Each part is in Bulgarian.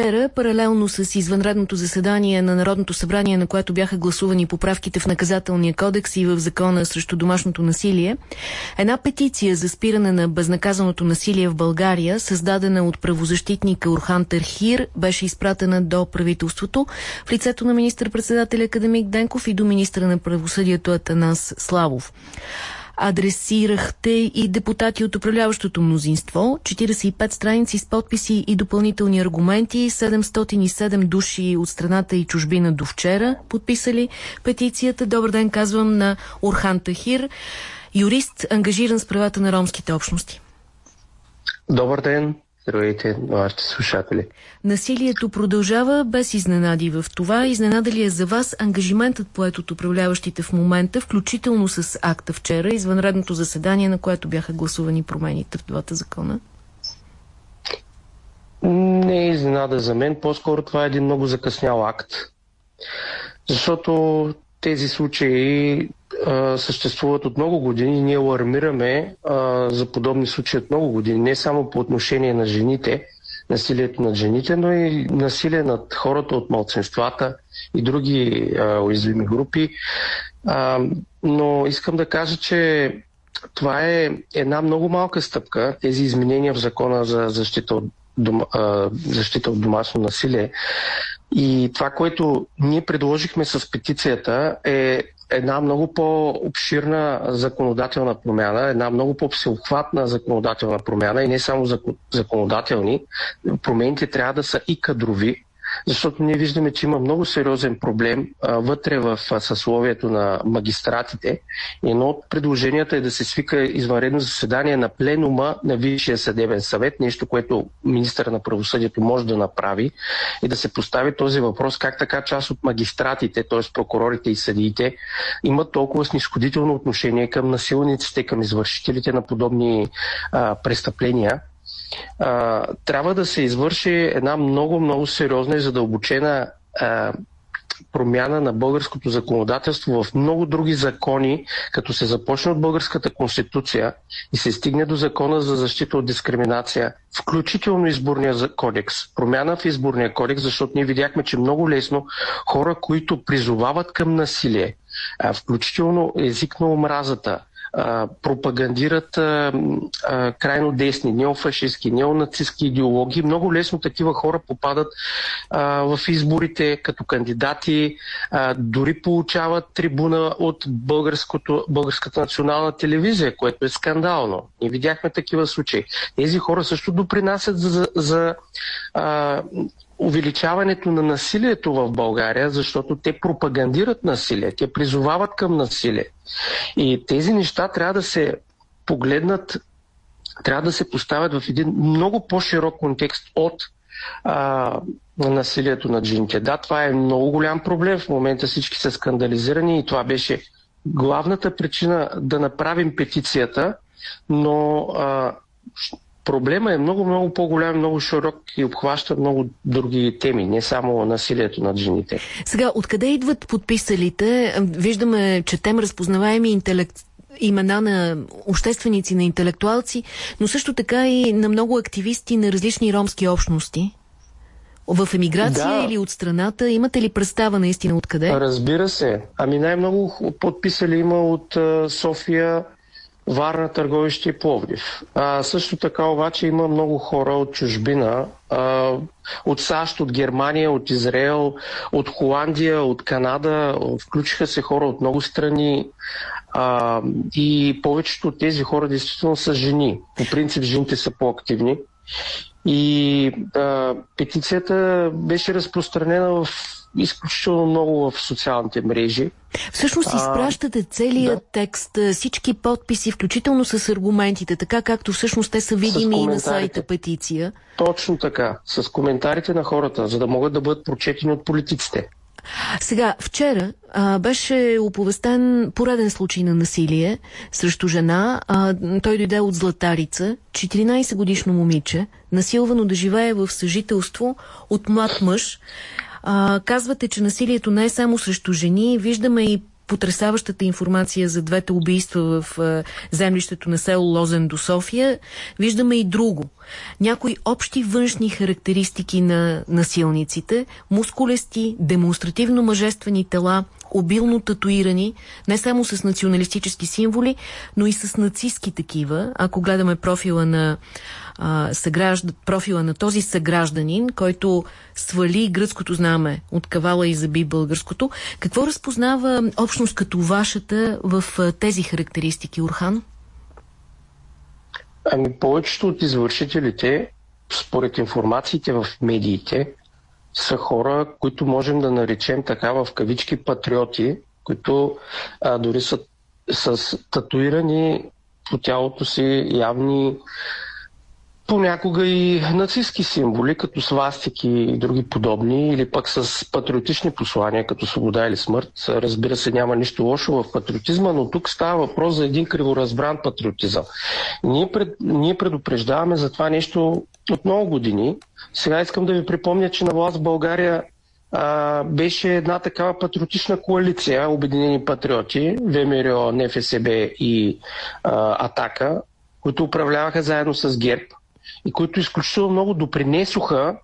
Вчера, паралелно с извънредното заседание на Народното събрание, на което бяха гласувани поправките в наказателния кодекс и в закона срещу домашното насилие, една петиция за спиране на безнаказаното насилие в България, създадена от правозащитника Орхан Тархир, беше изпратена до правителството в лицето на министър-председателя Академик Денков и до министра на правосъдието Атанас Славов адресирахте и депутати от управляващото мнозинство. 45 страници с подписи и допълнителни аргументи. 707 души от страната и чужбина до вчера подписали петицията. Добър ден, казвам на Орхан Тахир, юрист, ангажиран с правата на ромските общности. Добър ден. Здравейте на вашите слушатели. Насилието продължава без изненади в това. Изненада ли е за вас ангажиментът поет от управляващите в момента, включително с акта вчера, извънредното заседание, на което бяха гласувани промените в двата закона? Не е изненада за мен. По-скоро това е един много закъснял акт. Защото тези случаи съществуват от много години. Ние алармираме за подобни случаи от много години. Не само по отношение на жените, насилието над жените, но и насилие над хората от малцинствата и други а, уязвими групи. А, но искам да кажа, че това е една много малка стъпка, тези изменения в закона за защита от, дом, а, защита от домашно насилие. И това, което ние предложихме с петицията е една много по-обширна законодателна промяна, една много по-всеобхватна законодателна промяна и не само законодателни. Промените трябва да са и кадрови, защото ние виждаме, че има много сериозен проблем а, вътре в а, съсловието на магистратите. Едно от предложенията е да се свика извънредно заседание на пленума на Висшия съдебен съвет, нещо, което министър на правосъдието може да направи и да се постави този въпрос как така част от магистратите, т.е. прокурорите и съдиите, имат толкова снисходително отношение към насилниците, към извършителите на подобни а, престъпления а, трябва да се извърши една много, много сериозна и задълбочена а, промяна на българското законодателство в много други закони, като се започне от българската конституция и се стигне до закона за защита от дискриминация, включително изборния кодекс. Промяна в изборния кодекс, защото ние видяхме, че много лесно хора, които призовават към насилие, включително език на омразата, пропагандират а, а, крайно десни, неофашистски, неонацистски идеологии. Много лесно такива хора попадат а, в изборите като кандидати, а, дори получават трибуна от българската национална телевизия, което е скандално. И видяхме такива случаи. Тези хора също допринасят за, за а, увеличаването на насилието в България, защото те пропагандират насилие, те призовават към насилие. И тези неща трябва да се погледнат, трябва да се поставят в един много по-широк контекст от а, насилието над жените. Да, това е много голям проблем. В момента всички са скандализирани и това беше главната причина да направим петицията, но а, проблема е много, много по-голям, много широк и обхваща много други теми, не само насилието над жените. Сега, откъде идват подписалите? Виждаме, че тем разпознаваеми интелект имена на общественици, на интелектуалци, но също така и на много активисти на различни ромски общности. В емиграция да. или от страната? Имате ли представа наистина откъде? Разбира се. Ами най-много подписали има от София, Варна, Търговище и Пловдив. А, също така обаче има много хора от чужбина, а, от САЩ, от Германия, от Израел, от Холандия, от Канада. Включиха се хора от много страни а, и повечето от тези хора действително са жени. По принцип жените са по-активни. И а, петицията беше разпространена в изключително много в социалните мрежи. Всъщност изпращате целият да. текст, всички подписи, включително с аргументите, така както всъщност те са видими и на сайта петиция. Точно така, с коментарите на хората, за да могат да бъдат прочетени от политиците. Сега, вчера а, беше оповестен пореден случай на насилие срещу жена. А, той дойде от Златарица, 14 годишно момиче, насилвано да живее в съжителство от млад мъж. А, казвате, че насилието не е само срещу жени. Виждаме и потрясаващата информация за двете убийства в а, землището на село Лозен до София, виждаме и друго. Някои общи външни характеристики на насилниците, мускулести, демонстративно мъжествени тела, обилно татуирани, не само с националистически символи, но и с нацистски такива. Ако гледаме профила на а, съгражд... профила на този съгражданин, който свали гръцкото знаме от кавала и заби българското. Какво разпознава общност като вашата в тези характеристики, Орхан? Ами повечето от извършителите, според информациите в медиите, са хора, които можем да наречем така в кавички патриоти, които а, дори са с татуирани по тялото си явни понякога и нацистски символи, като свастики и други подобни, или пък с патриотични послания, като свобода или смърт. Разбира се, няма нищо лошо в патриотизма, но тук става въпрос за един криворазбран патриотизъм. Ние, пред, ние предупреждаваме за това нещо от много години. Сега искам да ви припомня, че на власт в България а, беше една такава патриотична коалиция, Обединени патриоти, ВМРО, НФСБ и а, Атака, които управляваха заедно с ГЕРБ и които изключително много допринесоха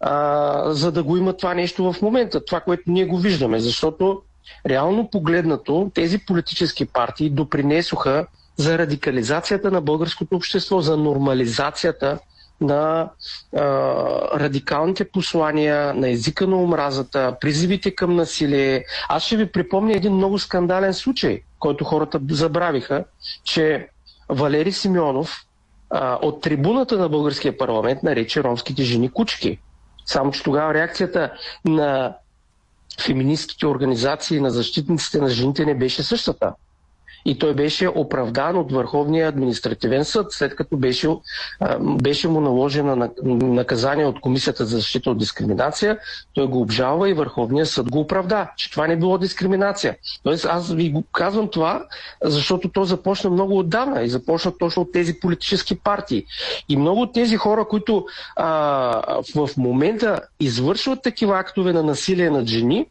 а, за да го има това нещо в момента, това, което ние го виждаме, защото реално погледнато тези политически партии допринесоха за радикализацията на българското общество, за нормализацията на а, радикалните послания, на езика на омразата, призивите към насилие. Аз ще ви припомня един много скандален случай, който хората забравиха, че Валери Симеонов а, от трибуната на българския парламент нарече ромските жени кучки. Само, че тогава реакцията на феминистските организации, на защитниците на жените не беше същата и той беше оправдан от Върховния административен съд, след като беше, беше му наложено наказание от Комисията за защита от дискриминация. Той го обжалва и Върховния съд го оправда, че това не било дискриминация. Тоест аз ви го казвам това, защото то започна много отдавна и започна точно от тези политически партии. И много от тези хора, които а, в момента извършват такива актове на насилие над жени,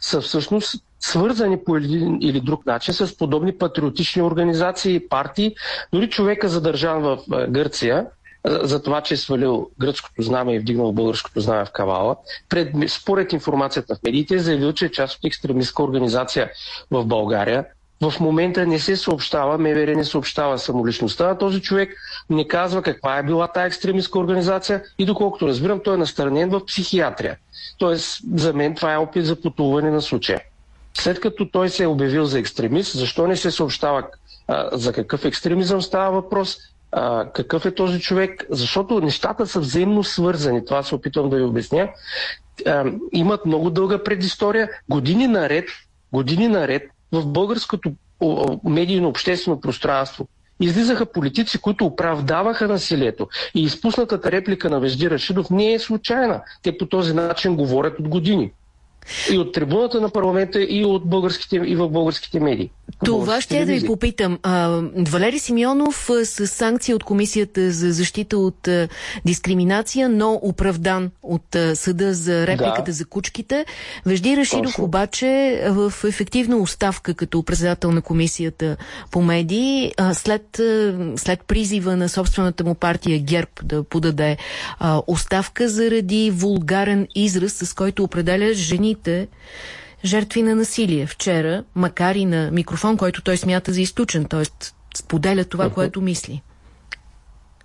са всъщност свързани по един или друг начин с подобни патриотични организации и партии. Дори човека задържан в Гърция, за това, че е свалил гръцкото знаме и вдигнал българското знаме в Кавала. Пред, според информацията в медиите е заявил, че е част от екстремистска организация в България. В момента не се съобщава, МВР не съобщава самоличността на този човек, не казва каква е била тази екстремистска организация и доколкото разбирам, той е настанен в психиатрия. Тоест, за мен това е опит за потуване на случая. След като той се е обявил за екстремист, защо не се съобщава а, за какъв екстремизъм става въпрос, а, какъв е този човек, защото нещата са взаимно свързани, това се опитвам да ви обясня. А, имат много дълга предистория, години наред, години наред в българското медийно обществено пространство излизаха политици, които оправдаваха насилието. И изпуснатата реплика на Вежди Рашидов не е случайна. Те по този начин говорят от години. И от трибуната на парламента, и, от българските, и в българските медии. Това ще да ви попитам. А, Валери Симеонов с санкция от Комисията за защита от а, дискриминация, но оправдан от а, съда за репликата да. за кучките. Вежди Рашидов Точно. обаче в ефективна оставка като председател на Комисията по медии, а, след, а, след призива на собствената му партия ГЕРБ да подаде а, оставка заради вулгарен израз, с който определя жените жертви на насилие. Вчера, макар и на микрофон, който той смята за изключен, т.е. споделя това, което мисли.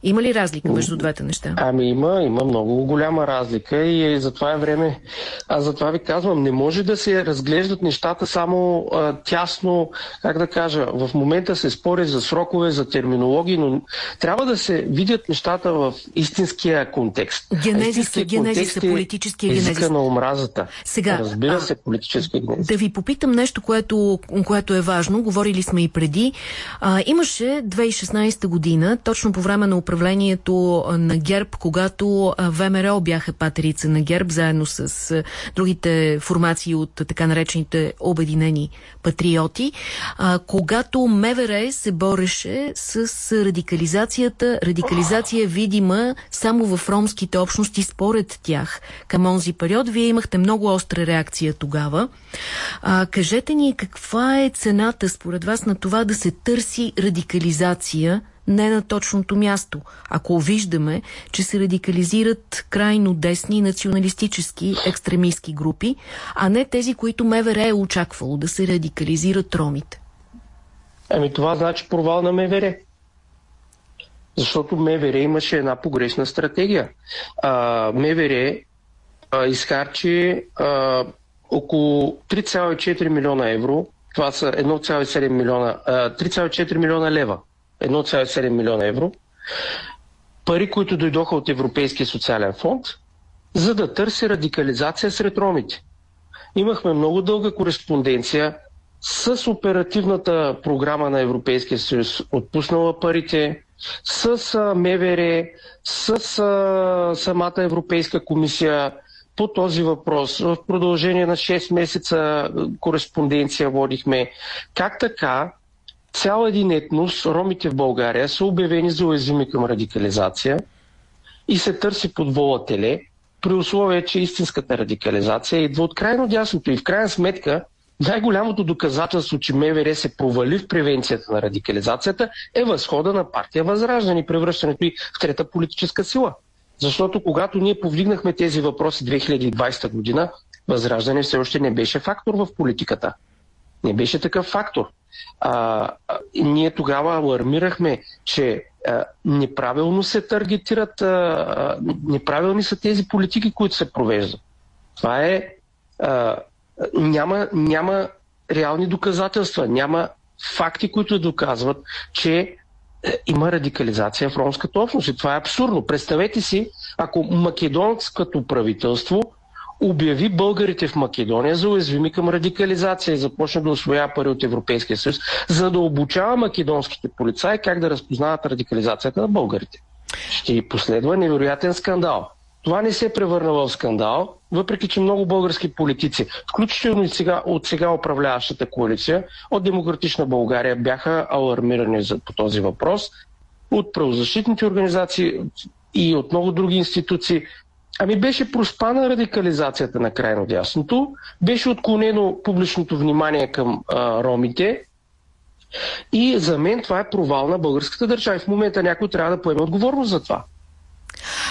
Има ли разлика между двете неща? Ами има, има много голяма разлика и за това е време. Аз за това ви казвам, не може да се разглеждат нещата само а, тясно, как да кажа, в момента се спори за срокове, за терминологии, но трябва да се видят нещата в истинския контекст. Генезиса, генезиса, е политическия генезис. на омразата. Сега, Разбира а, се, политически генезис. Да ви попитам нещо, което, което е важно, говорили сме и преди. А, имаше 2016 година, точно по време на управлението управлението на ГЕРБ, когато ВМРО бяха патерица на ГЕРБ, заедно с другите формации от така наречените обединени патриоти, когато МВР се бореше с радикализацията, радикализация видима само в ромските общности според тях. Към онзи период вие имахте много остра реакция тогава. Кажете ни каква е цената според вас на това да се търси радикализация не на точното място. Ако виждаме, че се радикализират крайно десни националистически екстремистски групи, а не тези, които МВР е очаквало да се радикализират ромите. Ами това значи провал на МВР. Защото МВР имаше една погрешна стратегия. А, МВР а, изхарчи а, около 3,4 милиона евро, това са 1,7 милиона, 3,4 милиона лева, 1,7 милиона евро, пари, които дойдоха от Европейския социален фонд, за да търси радикализация сред ромите. Имахме много дълга кореспонденция с оперативната програма на Европейския съюз, отпуснала парите, с МВР, с самата Европейска комисия, по този въпрос. В продължение на 6 месеца кореспонденция водихме. Как така цял един етнос, ромите в България, са обявени за уязвими към радикализация и се търси подвола теле, при условие, че истинската радикализация идва от крайно дясното. И в крайна сметка най-голямото доказателство, че МВР се провали в превенцията на радикализацията е възхода на партия Възраждане и превръщането й в трета политическа сила. Защото когато ние повдигнахме тези въпроси 2020 година, Възраждане все още не беше фактор в политиката. Не беше такъв фактор. А, а, ние тогава алармирахме, че а, неправилно се таргетират, а, неправилни са тези политики, които се провеждат. Това е. А, няма, няма реални доказателства, няма факти, които доказват, че е, има радикализация в ромската общност. И това е абсурдно. Представете си, ако македонското правителство обяви българите в Македония за уязвими към радикализация и започне да освоява пари от Европейския съюз, за да обучава македонските полицаи как да разпознават радикализацията на българите. Ще последва невероятен скандал. Това не се е превърна в скандал, въпреки че много български политици, включително и сега, от сега управляващата коалиция, от Демократична България бяха алармирани за, по този въпрос, от правозащитните организации и от много други институции. Ами беше проспана радикализацията на крайно дясното, беше отклонено публичното внимание към а, ромите и за мен това е провал на българската държава. И в момента някой трябва да поеме отговорност за това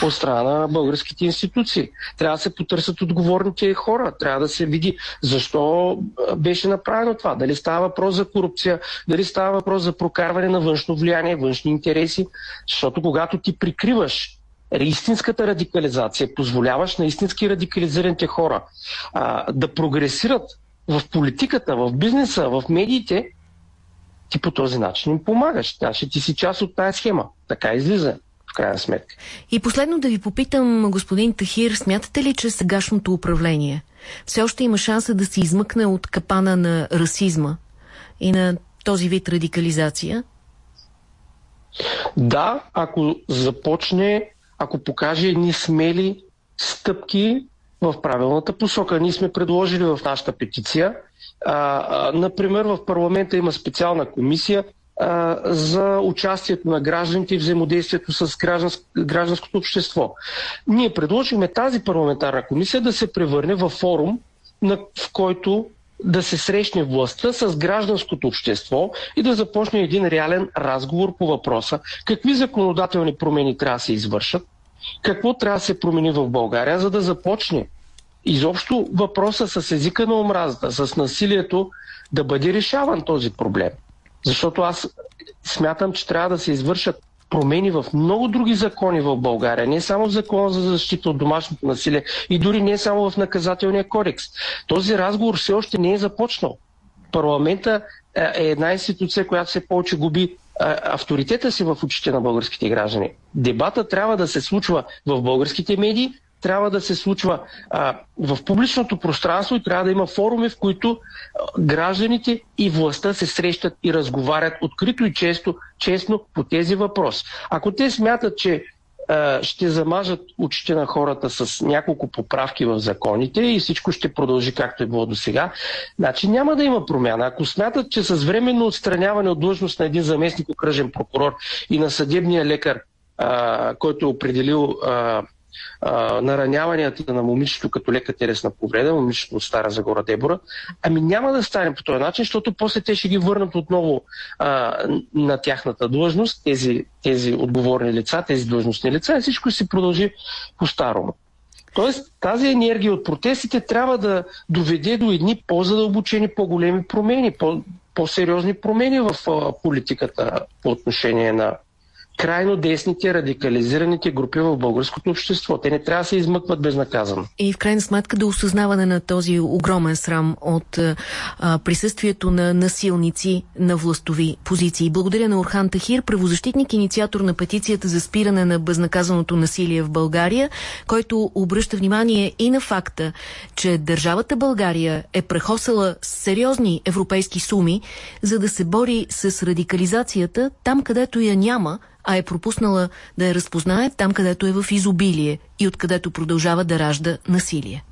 от страна на българските институции. Трябва да се потърсят отговорните хора, трябва да се види защо беше направено това. Дали става въпрос за корупция, дали става въпрос за прокарване на външно влияние, външни интереси. Защото когато ти прикриваш истинската радикализация, позволяваш на истински радикализираните хора а, да прогресират в политиката, в бизнеса, в медиите, ти по този начин им помагаш. Тя ще ти си част от тази схема. Така излиза крайна сметка. И последно да ви попитам, господин Тахир, смятате ли, че сегашното управление все още има шанса да се измъкне от капана на расизма и на този вид радикализация? Да, ако започне, ако покаже едни смели стъпки в правилната посока. Ние сме предложили в нашата петиция. А, а, например, в парламента има специална комисия, а, за участието на гражданите и взаимодействието с гражданск, гражданското общество. Ние предложихме тази парламентарна комисия да се превърне в форум, на, в който да се срещне властта с гражданското общество и да започне един реален разговор по въпроса какви законодателни промени трябва да се извършат, какво трябва да се промени в България, за да започне изобщо въпроса с езика на омразата, с насилието да бъде решаван този проблем. Защото аз смятам, че трябва да се извършат промени в много други закони в България, не само в закона за защита от домашното насилие и дори не само в наказателния кодекс. Този разговор все още не е започнал. Парламента е, е една институция, която все повече губи е, авторитета си в очите на българските граждани. Дебата трябва да се случва в българските медии, трябва да се случва а, в публичното пространство и трябва да има форуми, в които а, гражданите и властта се срещат и разговарят открито и често, честно по тези въпроси. Ако те смятат, че ще замажат очите на хората с няколко поправки в законите и всичко ще продължи както е било до сега, значи няма да има промяна. Ако смятат, че с временно отстраняване от длъжност на един заместник окръжен прокурор и на съдебния лекар, а, който е определил а, а, нараняванията на момичето като лека телесна повреда, момичето от Стара Загора Дебора, ами няма да стане по този начин, защото после те ще ги върнат отново а, на тяхната длъжност, тези, тези отговорни лица, тези длъжностни лица и всичко ще се продължи по-старому. Тоест тази енергия от протестите трябва да доведе до едни по-задълбочени, по-големи промени, по- по-сериозни промени в а, политиката по отношение на крайно десните, радикализираните групи в българското общество. Те не трябва да се измъкват безнаказано. И в крайна сметка да осъзнаване на този огромен срам от а, присъствието на насилници на властови позиции. Благодаря на Орхан Тахир, правозащитник, инициатор на петицията за спиране на безнаказаното насилие в България, който обръща внимание и на факта, че държавата България е прехосала сериозни европейски суми, за да се бори с радикализацията там, където я няма, а е пропуснала да я разпознае там, където е в изобилие и откъдето продължава да ражда насилие.